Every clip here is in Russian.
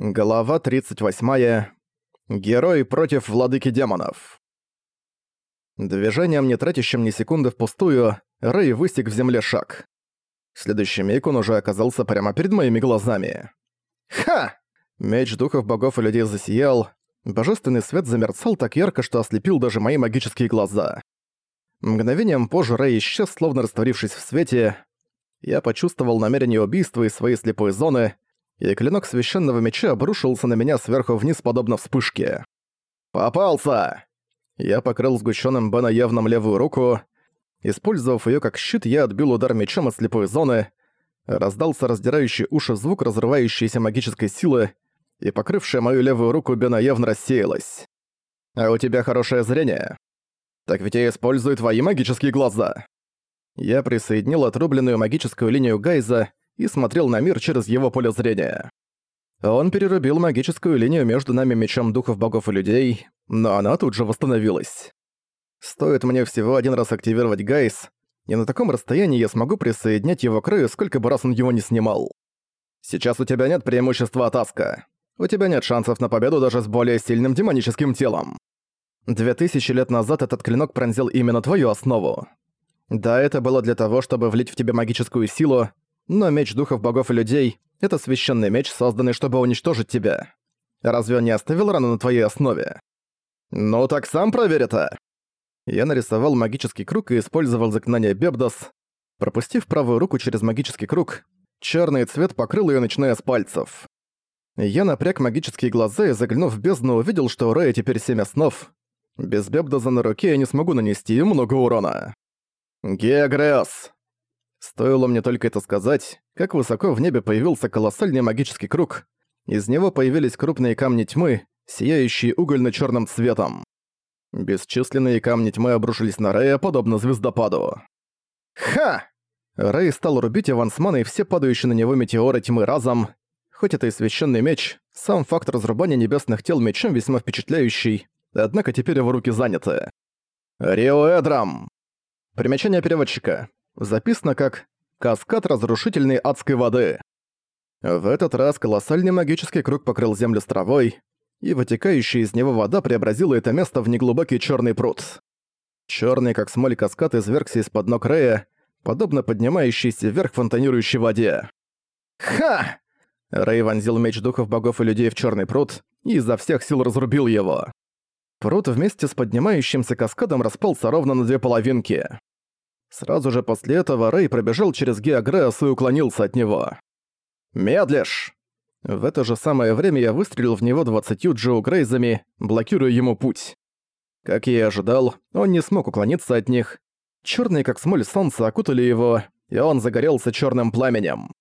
Глава 38. Герой против владыки демонов. Движением, не тратящим ни секунды впустую, Рэй высек в земле шаг. В следующий миг он уже оказался прямо перед моими глазами. Ха! Меч духов богов и людей засиял. Божественный свет замерцал так ярко, что ослепил даже мои магические глаза. Мгновением позже Рэй исчез, словно растворившись в свете. Я почувствовал намерение убийства из своей слепой зоны — и клинок священного меча обрушился на меня сверху вниз, подобно вспышке. «Попался!» Я покрыл сгущенным Бена явным левую руку. Использовав ее как щит, я отбил удар мечом от слепой зоны. Раздался раздирающий уши звук разрывающейся магической силы, и покрывшая мою левую руку Бена явно рассеялась. «А у тебя хорошее зрение?» «Так ведь я использую твои магические глаза!» Я присоединил отрубленную магическую линию Гайза и смотрел на мир через его поле зрения. Он перерубил магическую линию между нами мечом духов богов и людей, но она тут же восстановилась. Стоит мне всего один раз активировать Гайс, и на таком расстоянии я смогу присоединять его к краю, сколько бы раз он его не снимал. Сейчас у тебя нет преимущества от Аска. У тебя нет шансов на победу даже с более сильным демоническим телом. Две тысячи лет назад этот клинок пронзил именно твою основу. Да, это было для того, чтобы влить в тебя магическую силу, но меч духов богов и людей — это священный меч, созданный, чтобы уничтожить тебя. Разве он не оставил рану на твоей основе? Ну так сам проверь это!» Я нарисовал магический круг и использовал заклинание Бебдос. Пропустив правую руку через магический круг, черный цвет покрыл ее, начиная с пальцев. Я напряг магические глаза и, заглянув в бездну, увидел, что у Рэя теперь семь основ. Без Бебдоза на руке я не смогу нанести ему много урона. «Геогресс!» Стоило мне только это сказать, как высоко в небе появился колоссальный магический круг. Из него появились крупные камни тьмы, сияющие угольно-чёрным цветом. Бесчисленные камни тьмы обрушились на Рэя, подобно звездопаду. «Ха!» Рэй стал рубить Авансмана и все падающие на него метеоры тьмы разом. Хоть это и священный меч, сам факт разрубания небесных тел мечом весьма впечатляющий, однако теперь его руки заняты. «Риоэдрам!» Примечание переводчика записано как «Каскад разрушительной адской воды». В этот раз колоссальный магический круг покрыл землю с травой, и вытекающая из него вода преобразила это место в неглубокий черный пруд. Черный, как смоль каскад, извергся из-под ног Рея, подобно поднимающейся вверх фонтанирующей воде. «Ха!» Рэй вонзил меч духов богов и людей в черный пруд и изо всех сил разрубил его. Пруд вместе с поднимающимся каскадом распался ровно на две половинки. Сразу же после этого Рэй пробежал через Геогреас и уклонился от него. «Медлишь!» В это же самое время я выстрелил в него двадцатью Джоу Грейзами, блокируя ему путь. Как я и ожидал, он не смог уклониться от них. Черные как смоль солнца окутали его, и он загорелся черным пламенем.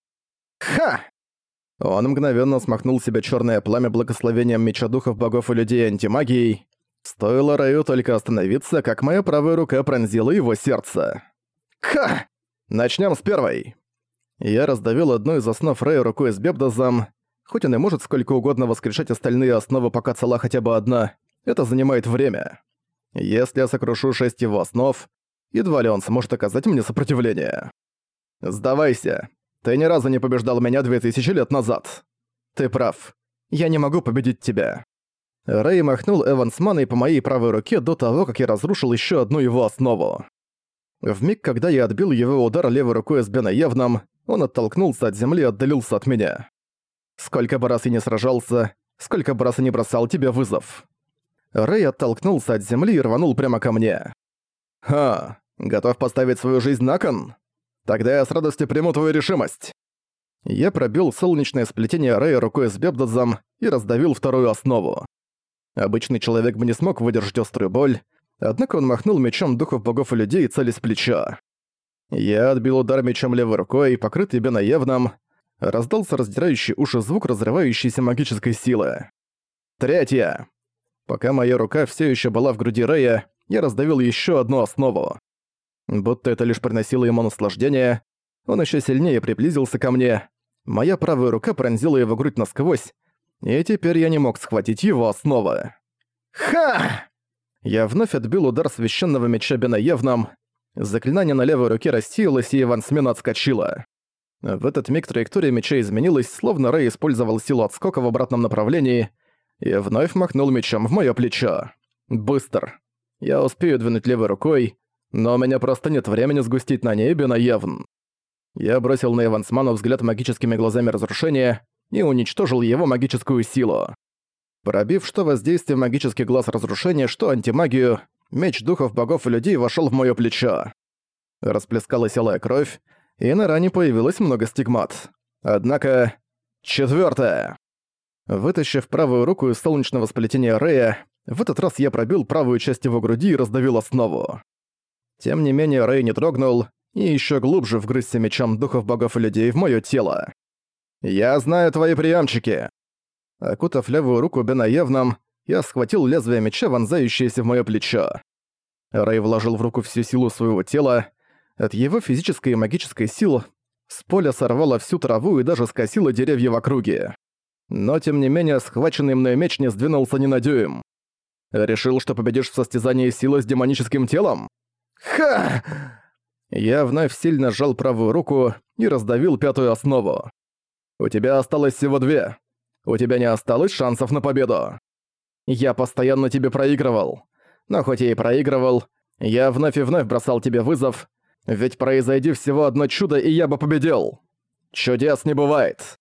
«Ха!» Он мгновенно смахнул себе черное пламя благословением меча духов богов и людей антимагией. Стоило Раю только остановиться, как моя правая рука пронзила его сердце. Ха! Начнем с первой. Я раздавил одну из основ Рэя рукой с Бебдозом. Хоть он и может сколько угодно воскрешать остальные основы, пока цела хотя бы одна, это занимает время. Если я сокрушу шесть его основ, едва ли он сможет оказать мне сопротивление. Сдавайся. Ты ни разу не побеждал меня две тысячи лет назад. Ты прав. Я не могу победить тебя. Рэй махнул Эвансманой по моей правой руке до того, как я разрушил еще одну его основу. В миг, когда я отбил его удар левой рукой с Бена Евном, он оттолкнулся от земли и отдалился от меня. Сколько бы раз я не сражался, сколько бы раз я не бросал тебе вызов. Рэй оттолкнулся от земли и рванул прямо ко мне. «Ха, готов поставить свою жизнь на кон? Тогда я с радостью приму твою решимость». Я пробил солнечное сплетение Рэя рукой с Бебдозом и раздавил вторую основу. Обычный человек бы не смог выдержать острую боль, Однако он махнул мечом духов богов и людей, целясь в плечо. Я отбил удар мечом левой рукой, покрытый бенаевным. Раздался раздирающий уши звук разрывающейся магической силы. Третья. Пока моя рука все еще была в груди Рэя, я раздавил еще одну основу. Будто это лишь приносило ему наслаждение, он еще сильнее приблизился ко мне. Моя правая рука пронзила его грудь насквозь, и теперь я не мог схватить его основы. «Ха!» Я вновь отбил удар священного меча Бенаевном. Заклинание на левой руке рассеялось, и Иван Смена отскочила. В этот миг траектория меча изменилась, словно Рэй использовал силу отскока в обратном направлении и вновь махнул мечом в моё плечо. Быстр. Я успею двинуть левой рукой, но у меня просто нет времени сгустить на небе на Евн. Я бросил на Эвансмана взгляд магическими глазами разрушения и уничтожил его магическую силу. Пробив что воздействие магический глаз разрушения, что антимагию, меч духов богов и людей вошел в моё плечо. Расплескалась алая кровь, и на ране появилось много стигмат. Однако... Четвёртое. Вытащив правую руку из солнечного сплетения Рэя, в этот раз я пробил правую часть его груди и раздавил основу. Тем не менее, Рэй не дрогнул и ещё глубже вгрызся мечом духов богов и людей в моё тело. «Я знаю твои приёмчики!» Окутав левую руку Бена Евном, я схватил лезвие меча, вонзающееся в моё плечо. Рэй вложил в руку всю силу своего тела, от его физической и магической сил с поля сорвало всю траву и даже скосило деревья в округе. Но тем не менее, схваченный мной меч не сдвинулся ни на дюйм. Решил, что победишь в состязании силы с демоническим телом? Ха! Я вновь сильно сжал правую руку и раздавил пятую основу. У тебя осталось всего две. У тебя не осталось шансов на победу. Я постоянно тебе проигрывал. Но хоть я и проигрывал, я вновь и вновь бросал тебе вызов, ведь произойди всего одно чудо, и я бы победил. Чудес не бывает.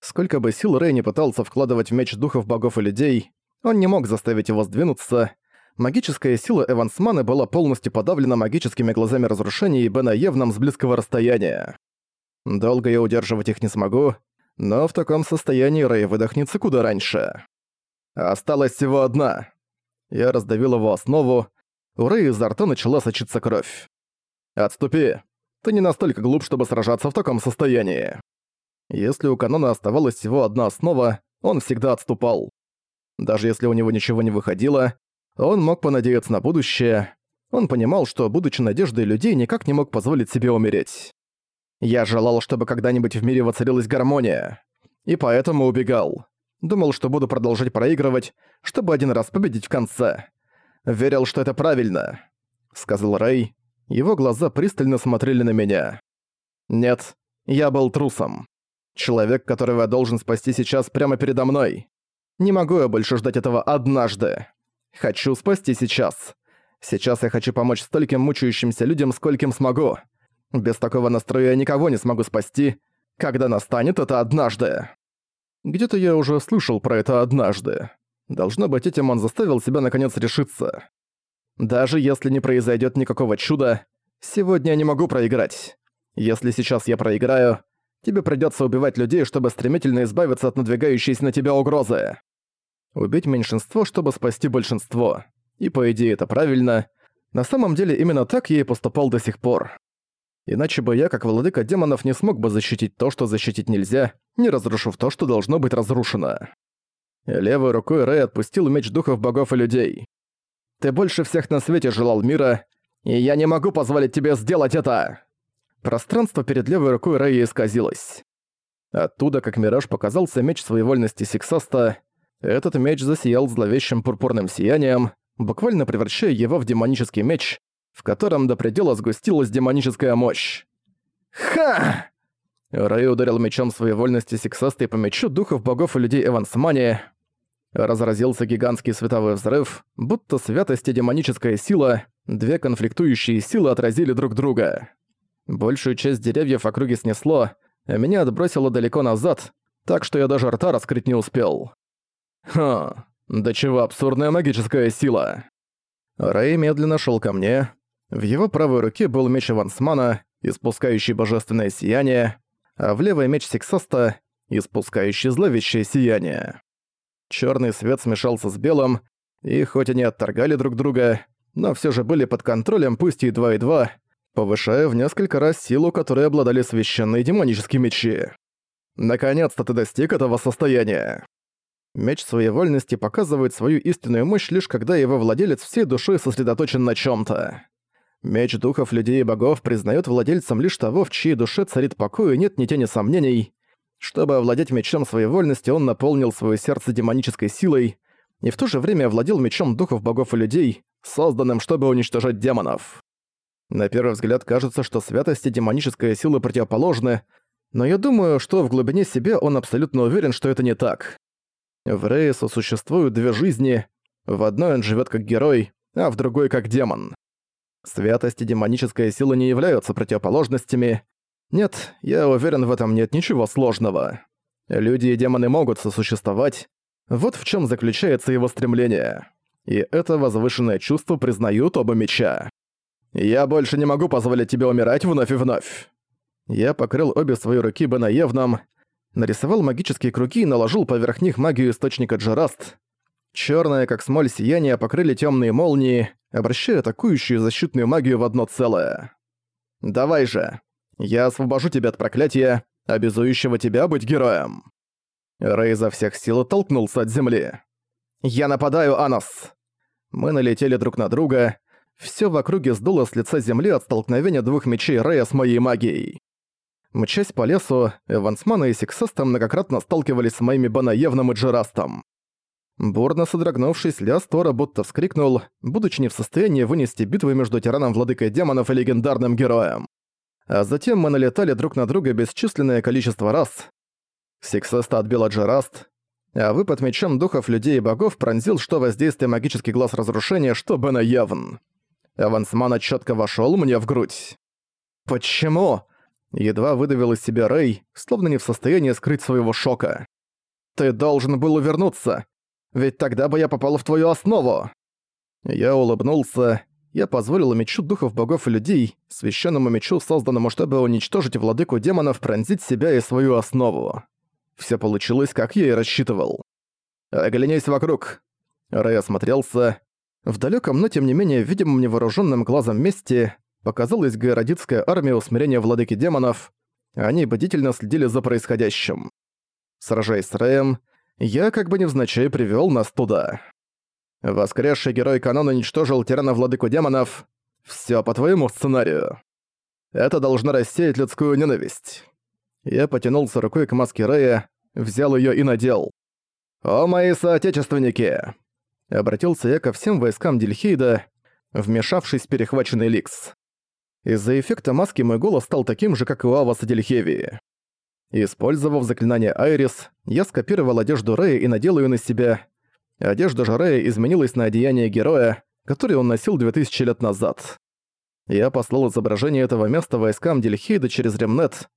Сколько бы сил Рэй не пытался вкладывать в меч духов богов и людей, он не мог заставить его сдвинуться. Магическая сила Эвансмана была полностью подавлена магическими глазами разрушения и Бена Евном с близкого расстояния. Долго я удерживать их не смогу, но в таком состоянии Рэй выдохнется куда раньше. Осталась всего одна. Я раздавил его основу, у Рэя изо рта начала сочиться кровь. «Отступи. Ты не настолько глуп, чтобы сражаться в таком состоянии». Если у канона оставалась всего одна основа, он всегда отступал. Даже если у него ничего не выходило, он мог понадеяться на будущее. Он понимал, что, будучи надеждой людей, никак не мог позволить себе умереть. Я желал, чтобы когда-нибудь в мире воцарилась гармония. И поэтому убегал. Думал, что буду продолжать проигрывать, чтобы один раз победить в конце. Верил, что это правильно, сказал Рэй, его глаза пристально смотрели на меня. Нет, я был трусом. Человек, которого я должен спасти сейчас прямо передо мной. Не могу я больше ждать этого однажды. Хочу спасти сейчас. Сейчас я хочу помочь стольким мучающимся людям, скольким смогу. Без такого настроя я никого не смогу спасти, когда настанет это однажды. Где-то я уже слышал про это однажды. Должно быть, этим он заставил себя наконец решиться. Даже если не произойдет никакого чуда, сегодня я не могу проиграть. Если сейчас я проиграю, тебе придется убивать людей, чтобы стремительно избавиться от надвигающейся на тебя угрозы. Убить меньшинство, чтобы спасти большинство. И по идее это правильно. На самом деле именно так я и поступал до сих пор. Иначе бы я, как владыка демонов, не смог бы защитить то, что защитить нельзя, не разрушив то, что должно быть разрушено. Левой рукой Рэй отпустил меч духов богов и людей. Ты больше всех на свете желал мира, и я не могу позволить тебе сделать это!» Пространство перед левой рукой Рэя исказилось. Оттуда, как мираж, показался меч своевольности Сиксаста. Этот меч засиял зловещим пурпурным сиянием, буквально превращая его в демонический меч, в котором до предела сгустилась демоническая мощь. «Ха!» Рэй ударил мечом своевольности Сиксаста по мечу духов богов и людей Эвансмани, Разразился гигантский световой взрыв, будто святость и демоническая сила, две конфликтующие силы отразили друг друга. Большую часть деревьев в округе снесло, а меня отбросило далеко назад, так что я даже рта раскрыть не успел. Ха, до чего абсурдная магическая сила. Рэй медленно шел ко мне. В его правой руке был меч Авансмана, испускающий божественное сияние, а в левой меч Сиксаста, испускающий зловещее сияние. Черный свет смешался с белым, и хоть они отторгали друг друга, но все же были под контролем, пусть и два и два, повышая в несколько раз силу, которой обладали священные демонические мечи. Наконец-то ты достиг этого состояния. Меч своей вольности показывает свою истинную мощь лишь когда его владелец всей душой сосредоточен на чем то Меч духов людей и богов признает владельцем лишь того, в чьей душе царит покой и нет ни тени сомнений. Чтобы овладеть мечом своей вольности, он наполнил свое сердце демонической силой и в то же время овладел мечом духов богов и людей, созданным, чтобы уничтожать демонов. На первый взгляд кажется, что святость и демоническая сила противоположны, Но я думаю, что в глубине себя он абсолютно уверен, что это не так. В Рейсу существуют две жизни. В одной он живет как герой, а в другой как демон. Святость и демоническая сила не являются противоположностями. Нет, я уверен, в этом нет ничего сложного. Люди и демоны могут сосуществовать. Вот в чем заключается его стремление. И это возвышенное чувство признают оба меча. «Я больше не могу позволить тебе умирать вновь и вновь». Я покрыл обе свои руки Бенаевном, нарисовал магические круги и наложил поверх них магию источника Джераст. Чёрное, как смоль сияние, покрыли тёмные молнии, обращая атакующую защитную магию в одно целое. «Давай же. Я освобожу тебя от проклятия, обязующего тебя быть героем». Рэй изо всех сил толкнулся от земли. «Я нападаю, Анос!» Мы налетели друг на друга. Всё в округе сдуло с лица земли от столкновения двух мечей Рэя с моей магией. Мчась по лесу, Эвансмана и Сексеста многократно сталкивались с моими Банаевным и Джерастом. Бурно содрогнувшись, Ляс Тора будто вскрикнул, будучи не в состоянии вынести битвы между тираном-владыкой демонов и легендарным героем. А затем мы налетали друг на друга бесчисленное количество раз. Сексеста отбила Джераст, а выпад мечом духов людей и богов пронзил что воздействие магический глаз разрушения, что Бена Явн. Авансман четко вошел мне в грудь. «Почему?» Едва выдавил из себя Рэй, словно не в состоянии скрыть своего шока. «Ты должен был увернуться, ведь тогда бы я попал в твою основу!» Я улыбнулся. Я позволил мечу духов богов и людей, священному мечу, созданному, чтобы уничтожить владыку демонов, пронзить себя и свою основу. Все получилось, как я и рассчитывал. «Оглянись вокруг!» Рэй осмотрелся. В далеком, но тем не менее видимом невооруженным глазом месте показалась городицкая армия усмирения владыки демонов, они бдительно следили за происходящим. Сражаясь с Рэем, я как бы невзначай привёл нас туда. Воскресший герой канона уничтожил тирана владыку демонов. Всё по твоему сценарию. Это должно рассеять людскую ненависть. Я потянулся рукой к маске Рэя, взял её и надел. «О, мои соотечественники!» Обратился я ко всем войскам Дельхейда, вмешавшись в перехваченный Ликс. Из-за эффекта маски мой голос стал таким же, как и у Аваса Дельхевии. Использовав заклинание Айрис, я скопировал одежду Рэя и надел её на себя. Одежда же Рэя изменилась на одеяние героя, который он носил 2000 лет назад. Я послал изображение этого места войскам Дельхейда через Ремнет.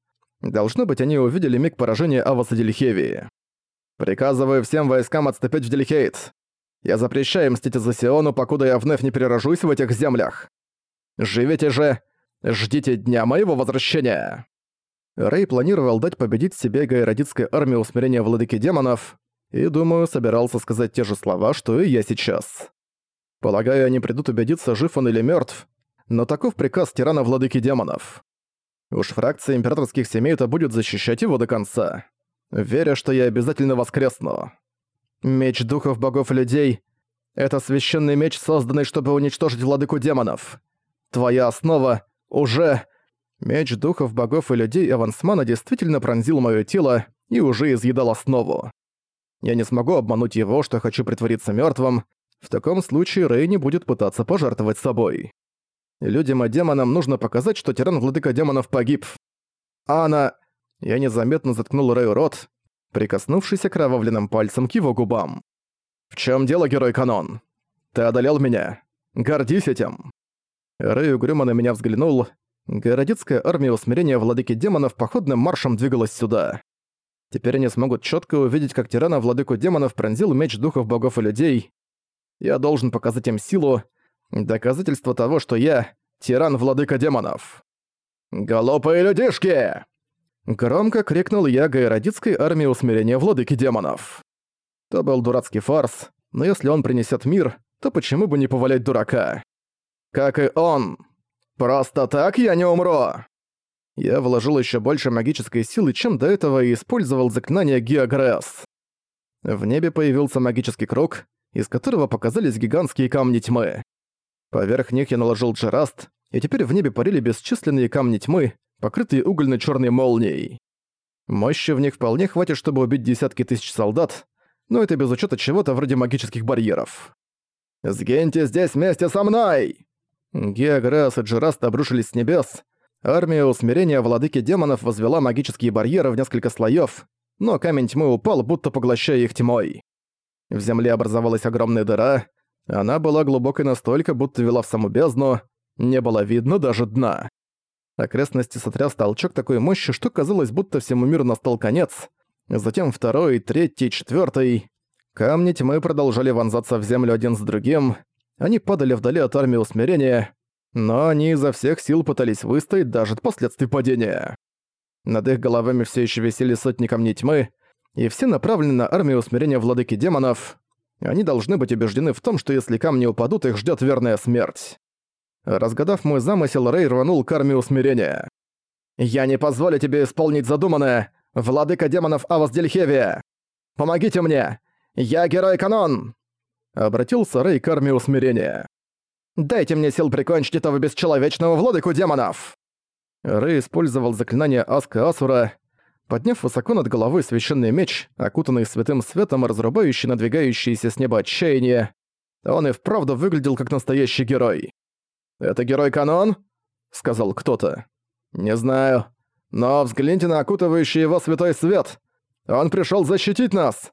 Должно быть, они увидели миг поражения Аваса Дельхевии. «Приказываю всем войскам отступить в Дельхейд. Я запрещаю мстить за Сиону, покуда я вновь не перерожусь в этих землях. Живите же Ждите дня моего возвращения!» Рэй планировал дать победить себе гайродитской армии усмирения владыки демонов, и, думаю, собирался сказать те же слова, что и я сейчас. Полагаю, они придут убедиться, жив он или мертв, но таков приказ тирана владыки демонов. Уж фракция императорских семей это будет защищать его до конца, веря, что я обязательно воскресну. Меч духов богов и людей — это священный меч, созданный, чтобы уничтожить владыку демонов. Твоя основа уже... Меч духов, богов и людей Эвансмана действительно пронзил моё тело и уже изъедал основу. Я не смогу обмануть его, что хочу притвориться мёртвым. В таком случае Рэй не будет пытаться пожертвовать собой. Людям и демонам нужно показать, что тиран-владыка демонов погиб. А она... Я незаметно заткнул Рэю рот, прикоснувшись окровавленным пальцем к его губам. «В чём дело, герой-канон? Ты одолел меня. Гордись этим!» Рэй угрюмо на меня взглянул. Городецкая армия усмирения владыки демонов походным маршем двигалась сюда. Теперь они смогут четко увидеть, как тирана владыку демонов пронзил меч духов богов и людей. Я должен показать им силу, доказательство того, что я — тиран-владыка демонов. «Голопые людишки!» Громко крикнул я Гайродитской армии усмирения владыки демонов. То был дурацкий фарс, но если он принесет мир, то почему бы не повалять дурака? Как и он. Просто так я не умру. Я вложил еще больше магической силы, чем до этого, и использовал заклинание Геогресс. В небе появился магический круг, из которого показались гигантские камни тьмы. Поверх них я наложил джераст, и теперь в небе парили бесчисленные камни тьмы, покрытые угольно черной молнией. Мощи в них вполне хватит, чтобы убить десятки тысяч солдат, но это без учета чего-то вроде магических барьеров. «Сгиньте здесь вместе со мной!» Геограсс и Джераст обрушились с небес. Армия усмирения владыки демонов возвела магические барьеры в несколько слоев, но камень тьмы упал, будто поглощая их тьмой. В земле образовалась огромная дыра, она была глубокой настолько, будто вела в саму бездну, не было видно даже дна. Окрестности сотряс толчок такой мощи, что казалось, будто всему миру настал конец. Затем второй, третий, четвертый. Камни тьмы продолжали вонзаться в землю один с другим. Они падали вдали от армии усмирения, но они изо всех сил пытались выстоять даже от последствий падения. Над их головами все еще висели сотни камней тьмы, и все направлены на армию усмирения владыки демонов. Они должны быть убеждены в том, что если камни упадут, их ждет верная смерть. Разгадав мой замысел, Рэй рванул к армии усмирения. «Я не позволю тебе исполнить задуманное, владыка демонов Авас Дельхевия! Помогите мне! Я герой-канон!» Обратился Рэй к армии усмирения. «Дайте мне сил прикончить этого бесчеловечного владыку демонов!» Рэй использовал заклинание Аска Асура, подняв высоко над головой священный меч, окутанный святым светом и разрубающий надвигающееся с неба отчаяние. Он и вправду выглядел как настоящий герой. «Это герой-канон?» — сказал кто-то. «Не знаю. Но взгляните на окутывающий его святой свет. Он пришел защитить нас.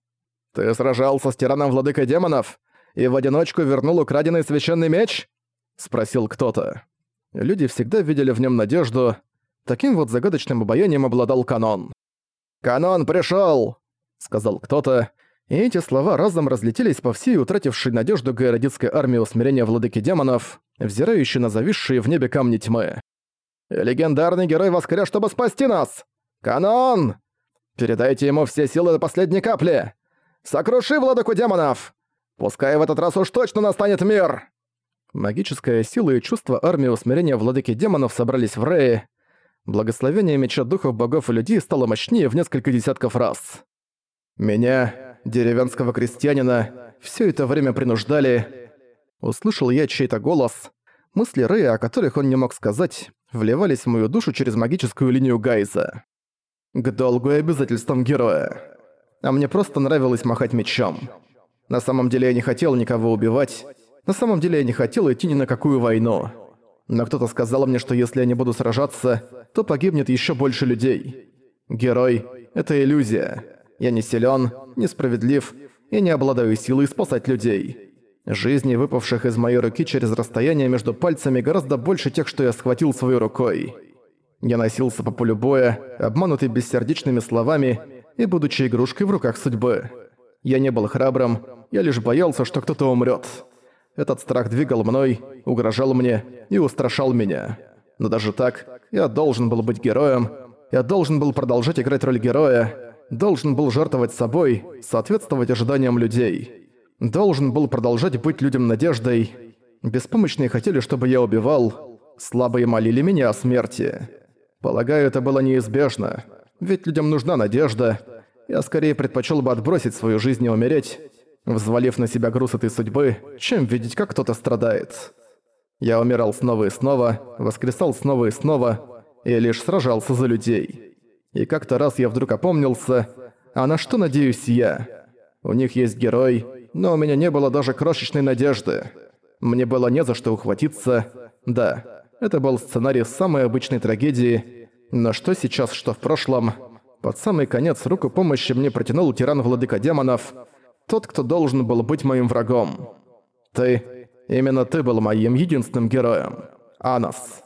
Ты сражался с тираном владыкой демонов и в одиночку вернул украденный священный меч?» — спросил кто-то. Люди всегда видели в нем надежду. Таким вот загадочным обаянием обладал канон. «Канон пришел! сказал кто-то, и эти слова разом разлетелись по всей утратившей надежду городицкой армии усмирения владыки демонов, взирающей на зависшие в небе камни тьмы. «Легендарный герой воскрес, чтобы спасти нас! Канон! Передайте ему все силы до последней капли! Сокруши владыку демонов! Пускай в этот раз уж точно настанет мир!» Магическая сила и чувство армии усмирения владыки демонов собрались в Рее. Благословение меча духов богов и людей стало мощнее в несколько десятков раз. Меня, деревенского крестьянина, все это время принуждали. Услышал я чей-то голос. Мысли Рэя, о которых он не мог сказать, вливались в мою душу через магическую линию Гайза. К долгу и обязательствам героя. А мне просто нравилось махать мечом. На самом деле я не хотел никого убивать. На самом деле я не хотел идти ни на какую войну. Но кто-то сказал мне, что если я не буду сражаться, то погибнет еще больше людей. Герой — это иллюзия. Я не силен, несправедлив и не обладаю силой спасать людей. Жизни, выпавших из моей руки через расстояние между пальцами, гораздо больше тех, что я схватил своей рукой. Я носился по полю боя, обманутый бессердечными словами и будучи игрушкой в руках судьбы. Я не был храбрым, я лишь боялся, что кто-то умрет. Этот страх двигал мной, угрожал мне и устрашал меня. Но даже так, я должен был быть героем, я должен был продолжать играть роль героя, должен был жертвовать собой, соответствовать ожиданиям людей. Должен был продолжать быть людям надеждой. Беспомощные хотели, чтобы я убивал. Слабые молили меня о смерти. Полагаю, это было неизбежно. Ведь людям нужна надежда. Я скорее предпочел бы отбросить свою жизнь и умереть, взвалив на себя груз этой судьбы, чем видеть, как кто-то страдает. Я умирал снова и снова, воскресал снова и снова, и лишь сражался за людей. И как-то раз я вдруг опомнился, а на что надеюсь я? У них есть герой, но у меня не было даже крошечной надежды. Мне было не за что ухватиться. Да, это был сценарий самой обычной трагедии, но что сейчас, что в прошлом. Под самый конец руку помощи мне протянул тиран Владыка Демонов, тот, кто должен был быть моим врагом. Ты, именно ты был моим единственным героем. Анас.